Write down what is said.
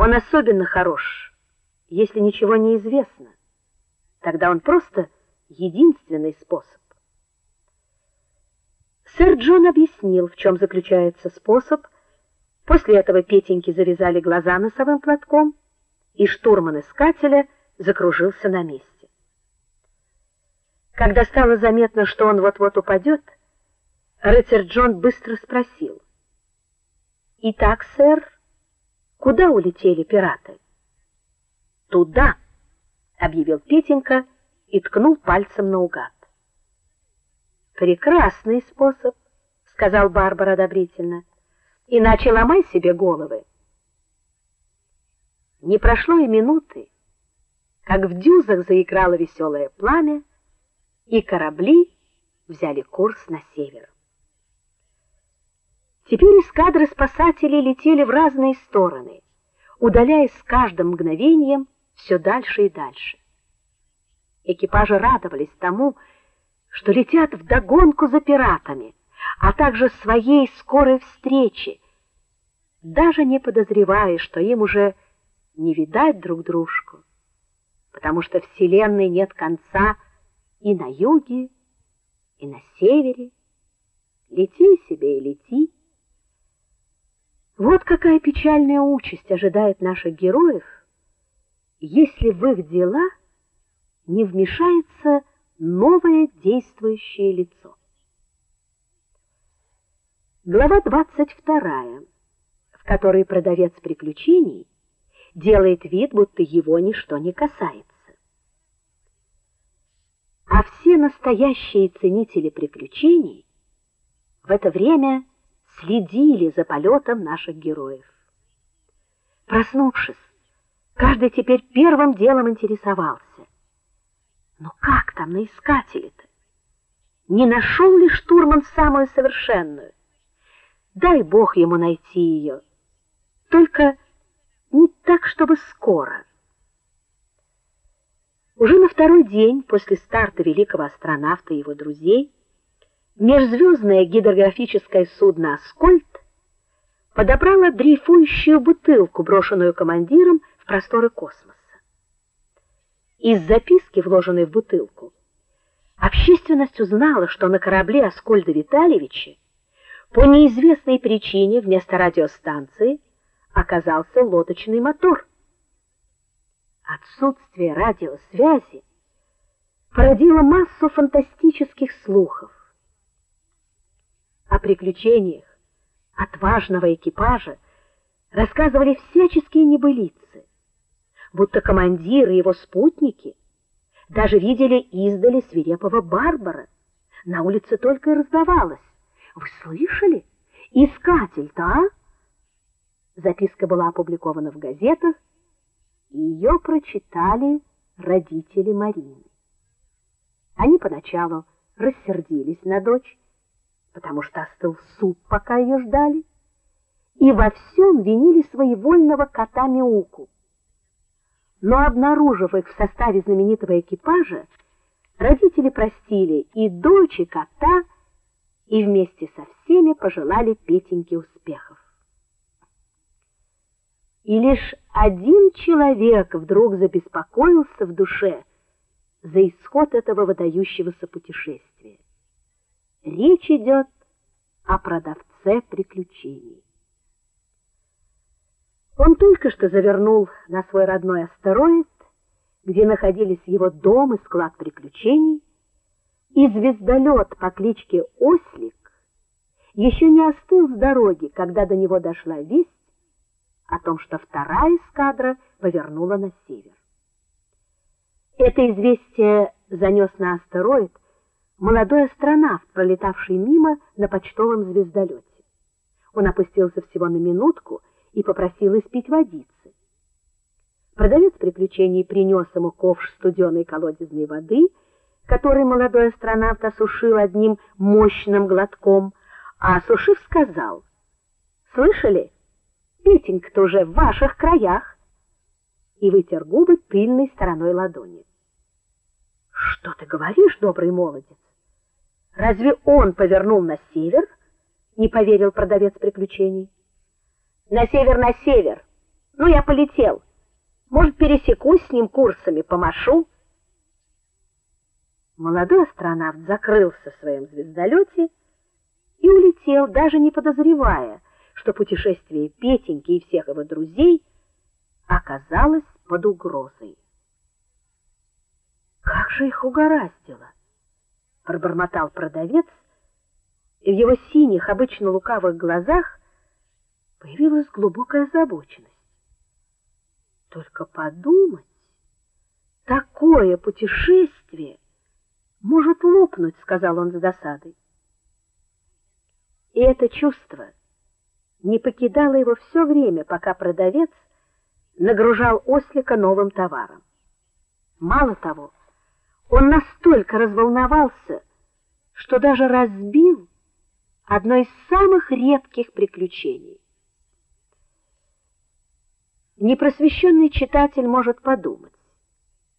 Он особенно хорош, если ничего не известно. Тогда он просто единственный способ. Сэр Джон объяснил, в чем заключается способ. После этого Петеньке завязали глаза носовым платком, и штурман искателя закружился на месте. Когда стало заметно, что он вот-вот упадет, рыцарь Джон быстро спросил: "Итак, сэр, куда улетели пираты?" "Туда", объявил Петенька и ткнул пальцем наугад. Прекрасный способ, сказал Барбара одобрительно. Иначе ломай себе головы. Не прошло и минуты, как в дюзах заиграло веселое пламя, и корабли взяли курс на север. Теперь эскадры спасателей летели в разные стороны, удаляясь с каждым мгновением все дальше и дальше. Экипажи радовались тому, что летят в догонку за пиратами, а также своей скорой встрече, даже не подозревая, что им уже не видать друг дружку, потому что вселенной нет конца и на юге, и на севере. Лети себе и лети. Вот какая печальная участь ожидает наших героев, если в их дела не вмешается новое действующее лицо. Глава 22, в которой продавец приключений делает вид, будто его ничто не касается. А все настоящие ценители приключений в это время следили за полетом наших героев. Проснувшись, каждый теперь первым делом интересовался: но как там на искателе-то? Не нашел ли штурман самую совершенную? Дай бог ему найти ее. Только не так, чтобы скоро. Уже на второй день после старта великого астронавта и его друзей межзвездное гидрографическое судно Аскольд подобрало дрейфующую бутылку, брошенную командиром в просторы космоса. Из записки, вложенной в бутылку, общественность узнала, что на корабле Аскольда Витальевича по неизвестной причине вместо радиостанции оказался лодочный мотор. Отсутствие радиосвязи породило массу фантастических слухов. О приключениях отважного экипажа рассказывали всяческие небылицы будто командир и его спутники даже видели издали свирепого барбара. На улице только и раздавалось: "Вы слышали? Искатель-то, а?" Записка была опубликована в газетах, и ее прочитали родители Марины. Они поначалу рассердились на дочь, потому что остыл суп, пока ее ждали, и во всем винили своевольного кота Мяуку но обнаружив их в составе знаменитого экипажа, родители простили и дочь, и кота, и вместе со всеми пожелали Петеньке успехов. И лишь один человек вдруг забеспокоился в душе за исход этого выдающегося путешествия. Речь идет о продавце приключений. Он только что завернул на свой родной астероид, где находились его дом и склад приключений, и звездолет по кличке Ослик еще не остыл с дороги, когда до него дошла весть о том, что вторая эскадра повернула на север. Это известие занес на астероид молодой астронавт, пролетавший мимо на почтовом звездолете. Он опустился всего на минутку и попросил испить водицы. Продавец приключений принес ему ковш студеной колодезной воды, который молодой астронавт осушил одним мощным глотком, а осушив сказал: "Слышали? Петенька-то уже в ваших краях". И вытер губы тыльной стороной ладони. "Что ты говоришь, добрый молодец? Разве он повернул на север?" не поверил продавец приключений. На север, на север, Ну я полетел. Может, пересекусь с ним курсами, помашу. Молодой астронавт закрылся в своем звездолете и улетел, даже не подозревая, что путешествие Петеньки и всех его друзей оказалось под угрозой. Как же их угораздило, пробормотал продавец, и в его синих, обычно лукавых глазах появилась глубокая озабоченность. Только подумать, такое путешествие может лопнуть, сказал он с досадой. И это чувство не покидало его все время, пока продавец нагружал ослика новым товаром. Мало того, он настолько разволновался, что даже разбил одно из самых редких приключений. Непросвещенный читатель может подумать: